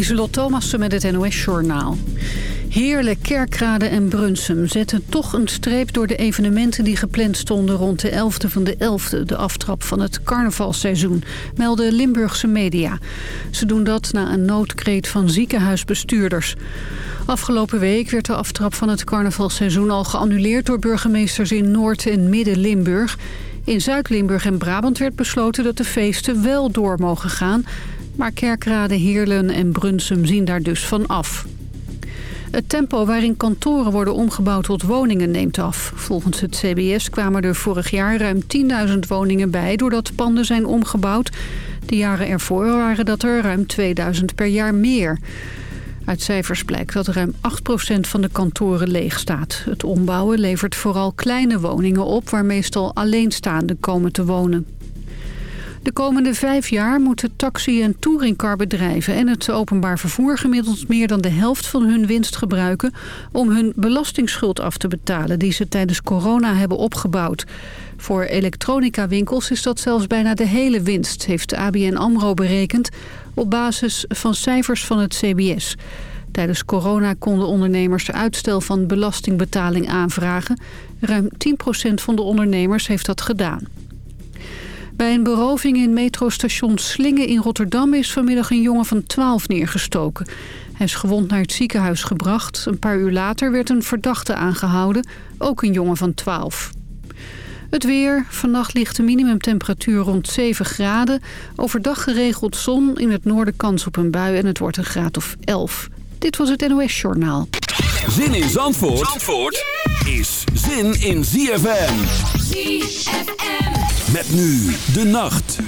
Lieselot Thomassen met het NOS-journaal. Heerlijk, Kerkrade en Brunsum zetten toch een streep door de evenementen die gepland stonden rond de 11e van de 11e, de aftrap van het carnavalseizoen, melden Limburgse media. Ze doen dat na een noodkreet van ziekenhuisbestuurders. Afgelopen week werd de aftrap van het carnavalseizoen al geannuleerd door burgemeesters in Noord- en Midden-Limburg. In Zuid-Limburg en Brabant werd besloten dat de feesten wel door mogen gaan... maar Kerkrade, Heerlen en Brunsum zien daar dus van af. Het tempo waarin kantoren worden omgebouwd tot woningen neemt af. Volgens het CBS kwamen er vorig jaar ruim 10.000 woningen bij... doordat panden zijn omgebouwd. De jaren ervoor waren dat er ruim 2000 per jaar meer. Uit cijfers blijkt dat ruim 8% van de kantoren leeg staat. Het ombouwen levert vooral kleine woningen op... waar meestal alleenstaanden komen te wonen. De komende vijf jaar moeten taxi- en touringcarbedrijven en het openbaar vervoer gemiddeld meer dan de helft van hun winst gebruiken om hun belastingsschuld af te betalen die ze tijdens corona hebben opgebouwd. Voor elektronica-winkels is dat zelfs bijna de hele winst, heeft ABN AMRO berekend op basis van cijfers van het CBS. Tijdens corona konden ondernemers uitstel van belastingbetaling aanvragen. Ruim 10% van de ondernemers heeft dat gedaan. Bij een beroving in metrostation Slingen in Rotterdam is vanmiddag een jongen van 12 neergestoken. Hij is gewond naar het ziekenhuis gebracht. Een paar uur later werd een verdachte aangehouden, ook een jongen van 12. Het weer. Vannacht ligt de minimumtemperatuur rond 7 graden. Overdag geregeld zon, in het noorden kans op een bui en het wordt een graad of 11. Dit was het NOS Journaal. Zin in Zandvoort, Zandvoort is zin in ZFM. ZFM. Met nu de nacht.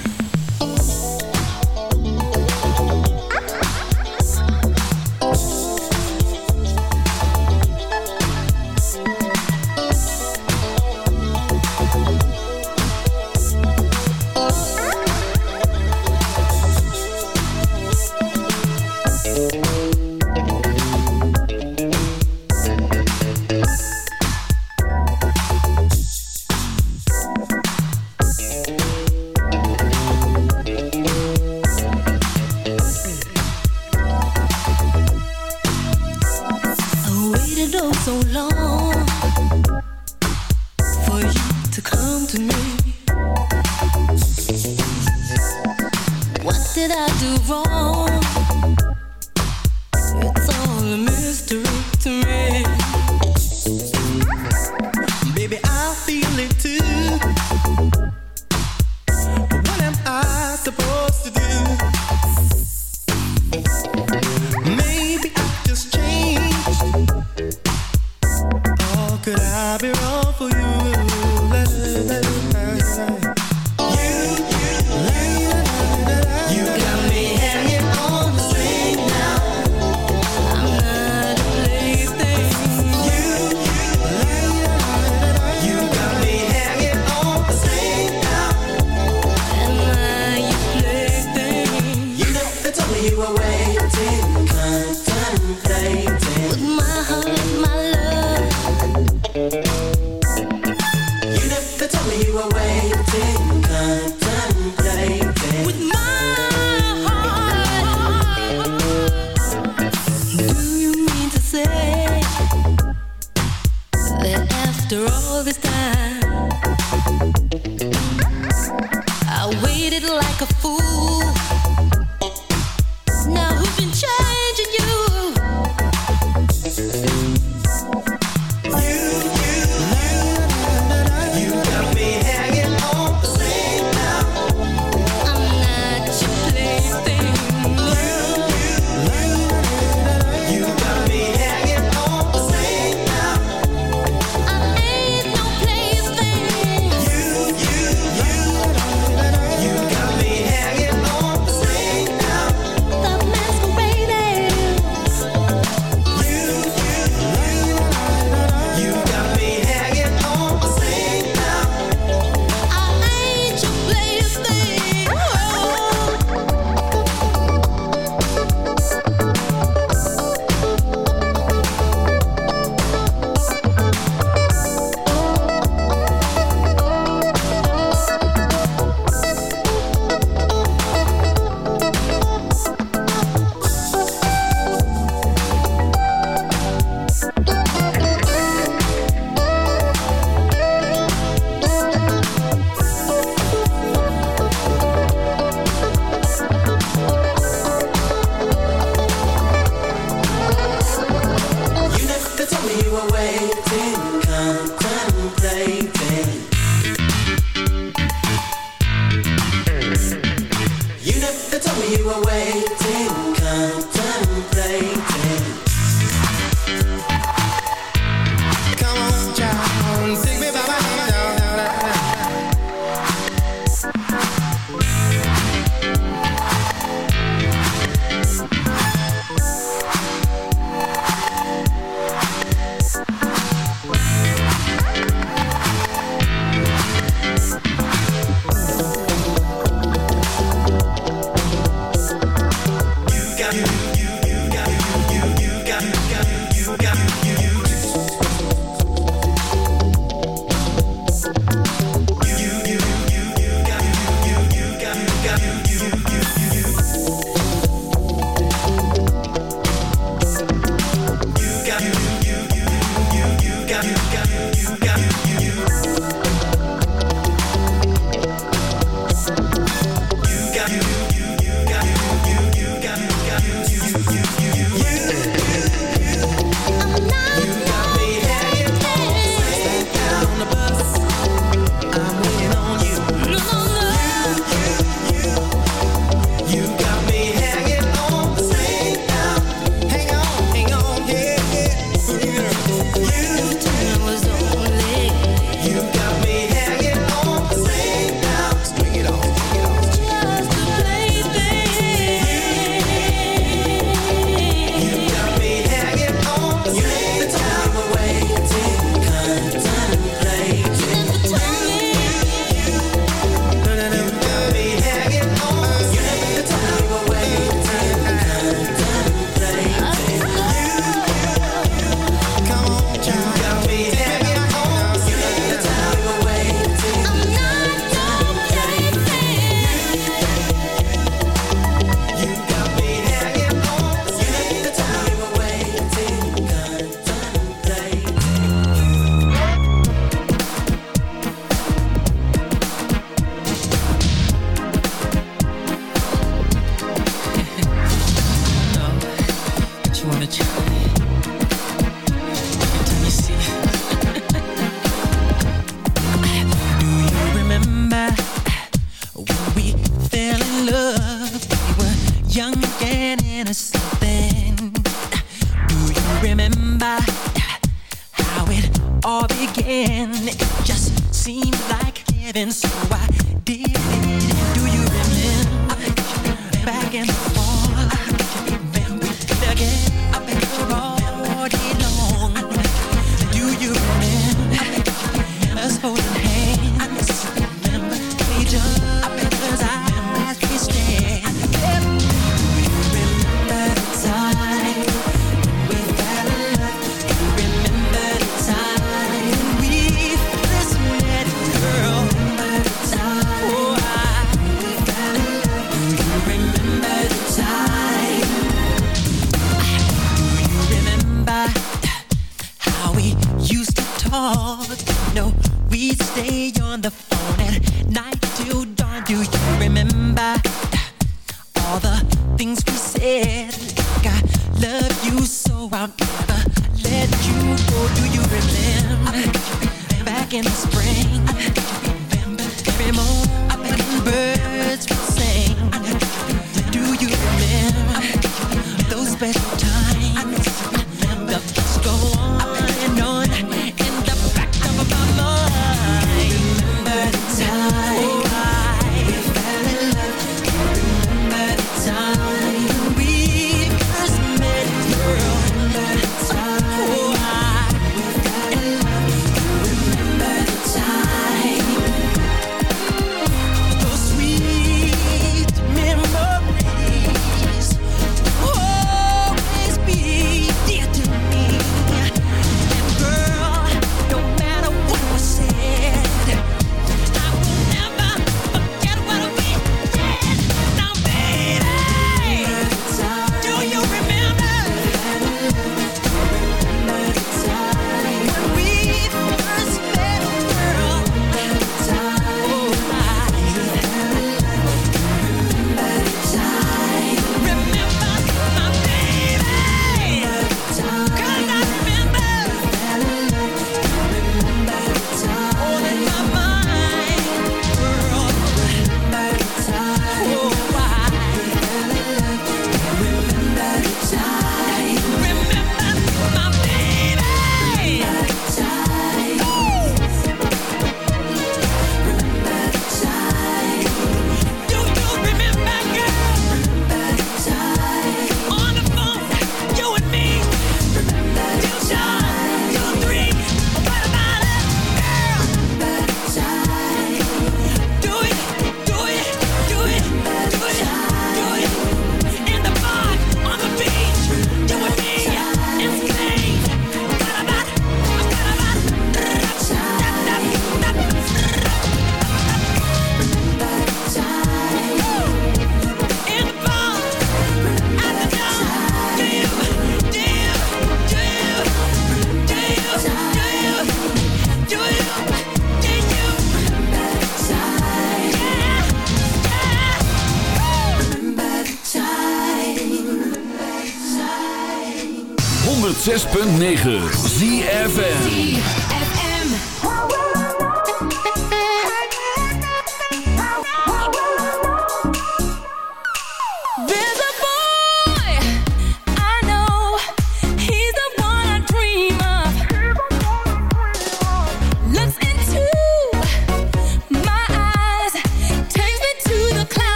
106.9 ZFN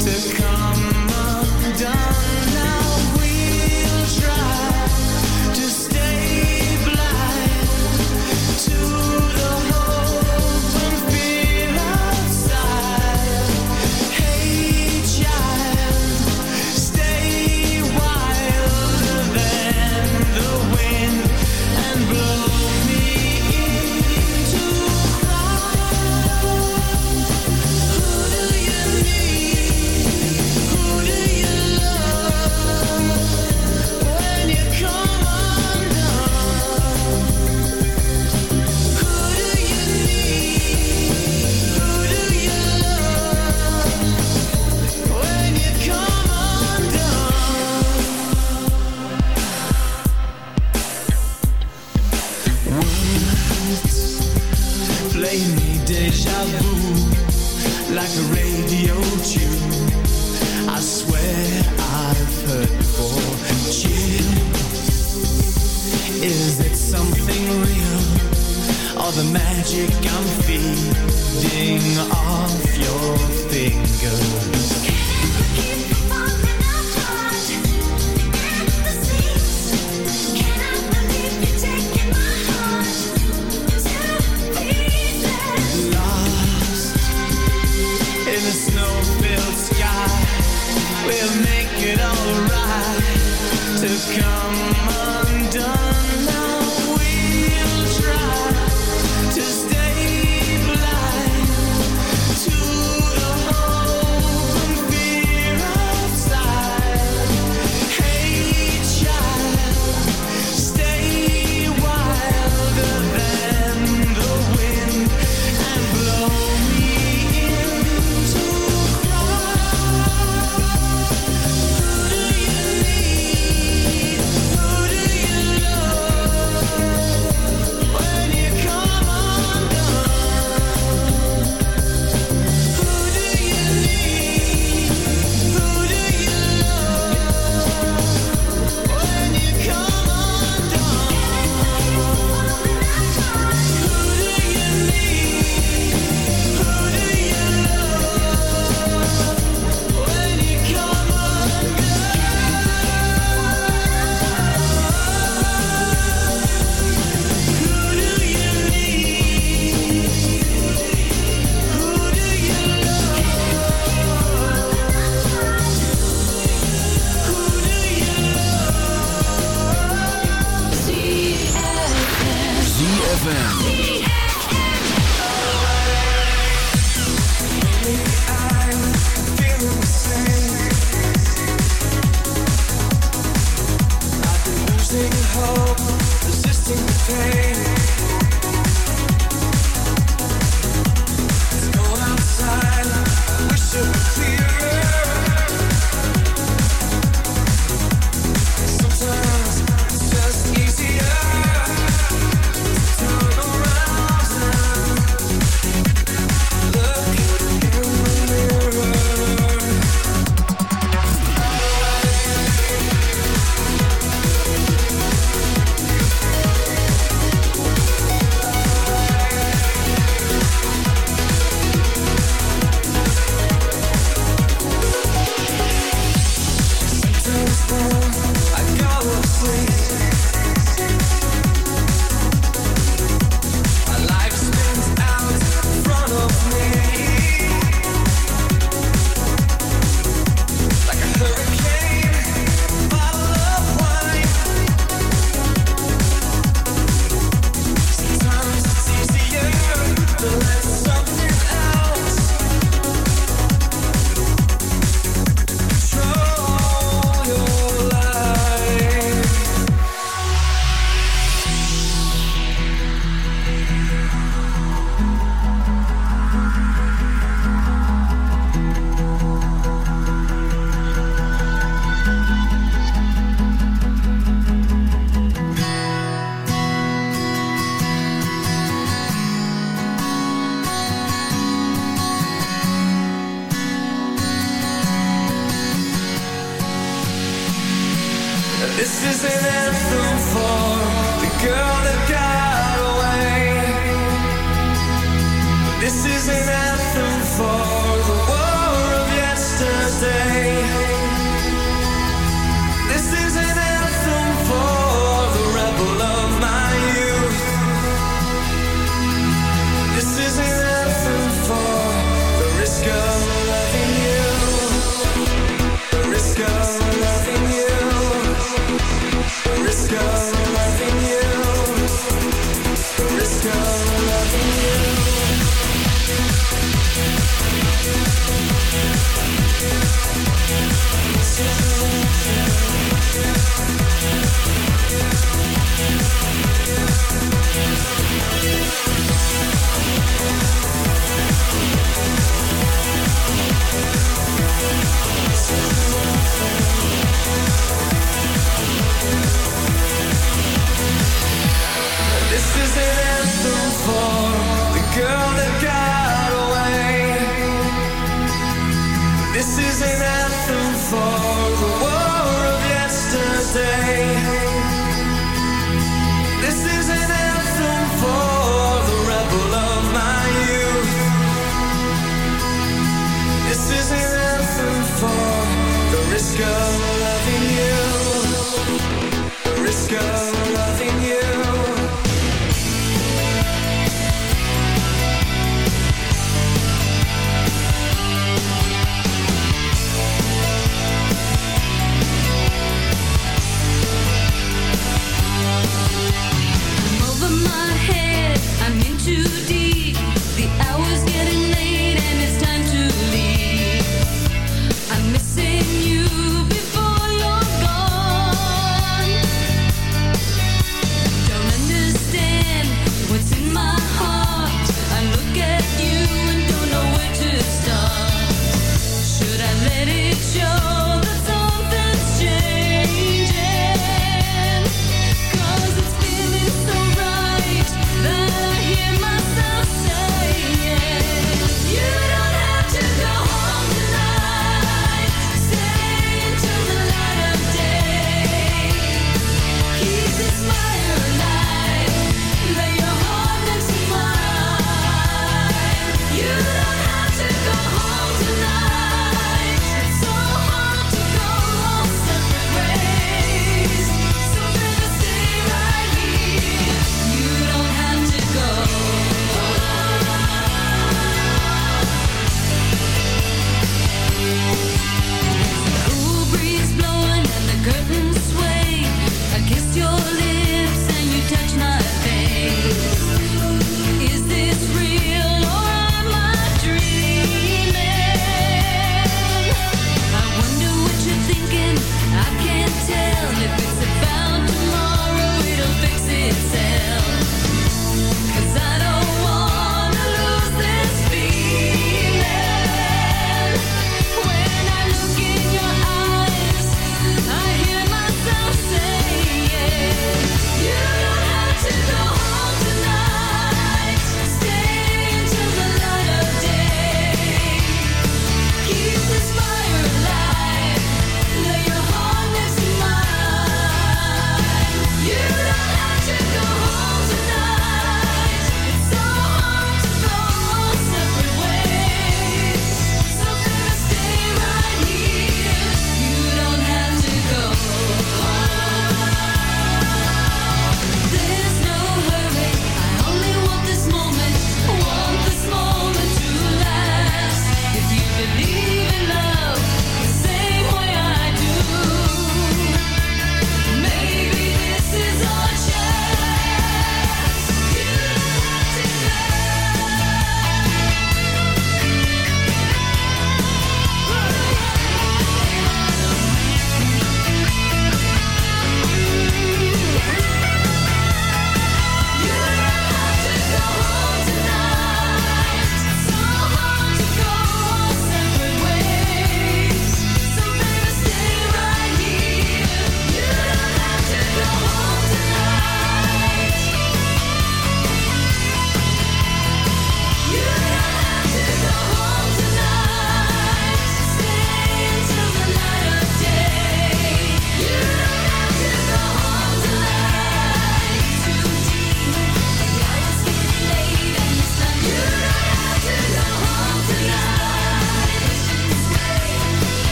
to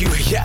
You. Yeah,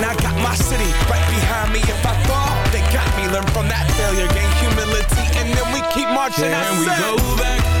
I got my city right behind me. If I fall, they got me. Learn from that failure, gain humility, and then we keep marching. And we go back?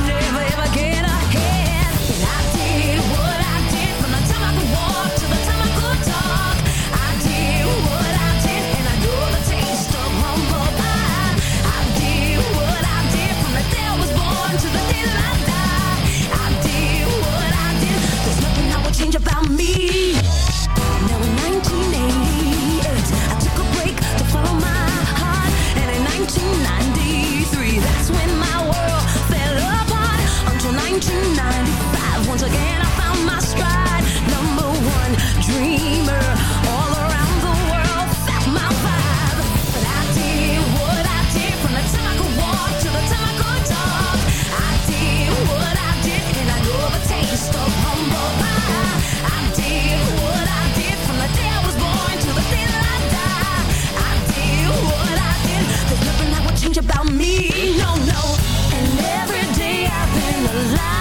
No, no. And every day I've been alive.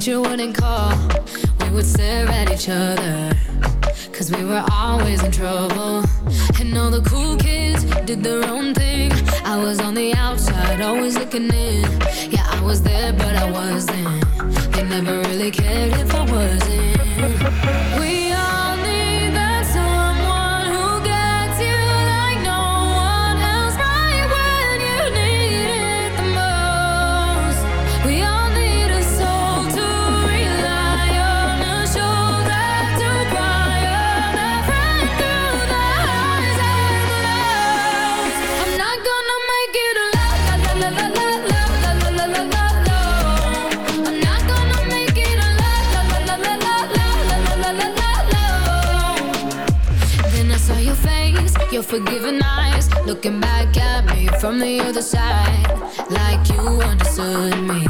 Teacher wouldn't side, like you understood me.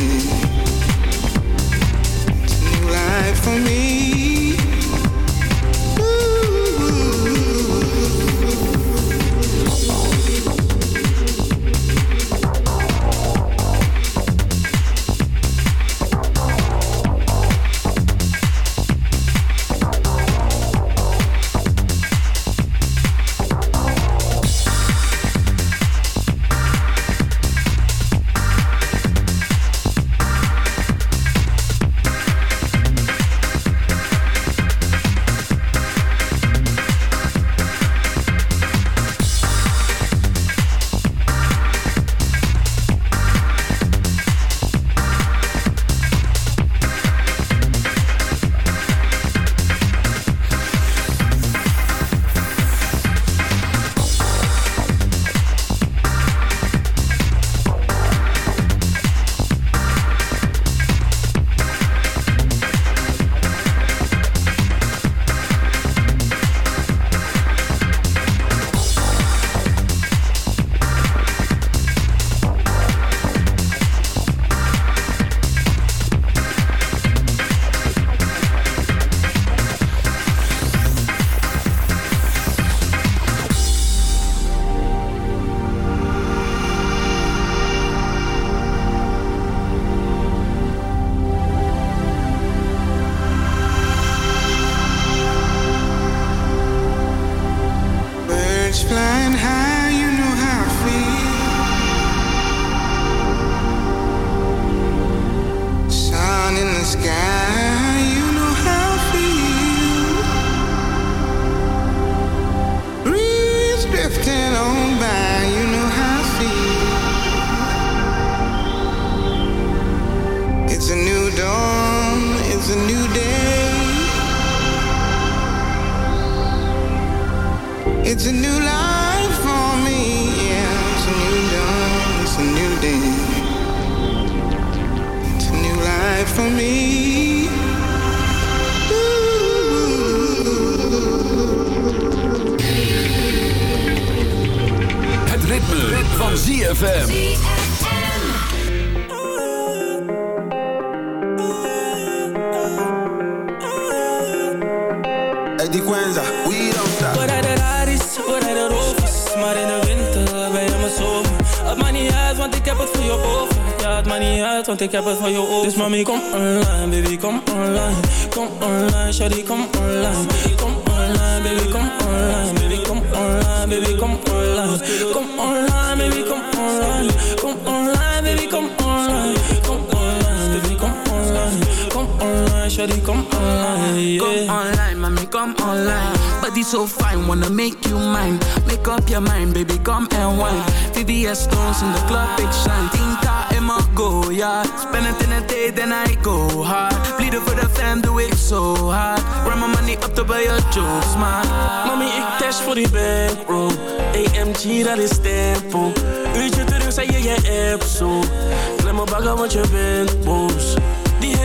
new, it's a new life for me. Online, shawty, so fine, wanna make you mine. Make up your mind, baby, come and wine. VVS stones in the club, big shine. Tinta in my go, yeah. Spend it in a day, then I go hard. Bleeden voor de fam, doe ik zo hard. Run my money up to buy your jokes, man. Mami, ik cash voor die bankroll AMG, dat is tempo Uurtje terug, zei je je app zo Klem me bagger, want je bent boos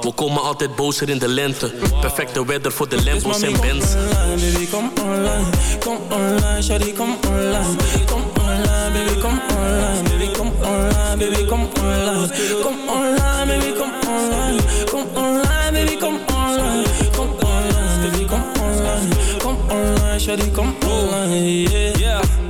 We komen altijd bozer in de lente. Perfecte weather voor de Lambos en Benz. online, baby, kom online. Kom online, shawty, kom online. Kom online, baby, kom online. Baby, kom online, baby, kom online. Kom online, baby, kom online. Kom online, baby, kom online. Kom online, baby, kom online. Kom online, shawty, kom online, Yeah.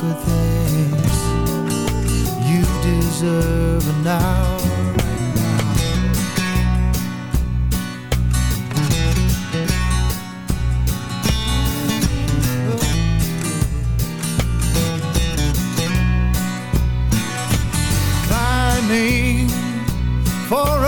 good things you deserve now. Climbing, forever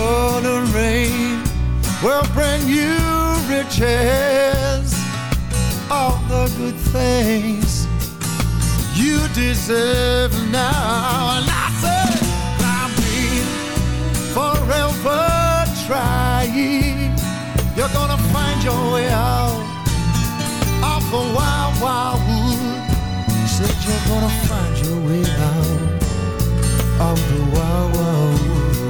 Golden rain will bring you riches, all the good things you deserve now. And I say, climbing, forever trying, you're gonna find your way out of the wild, wild wood. Said you're gonna find your way out of the wild, wild wood.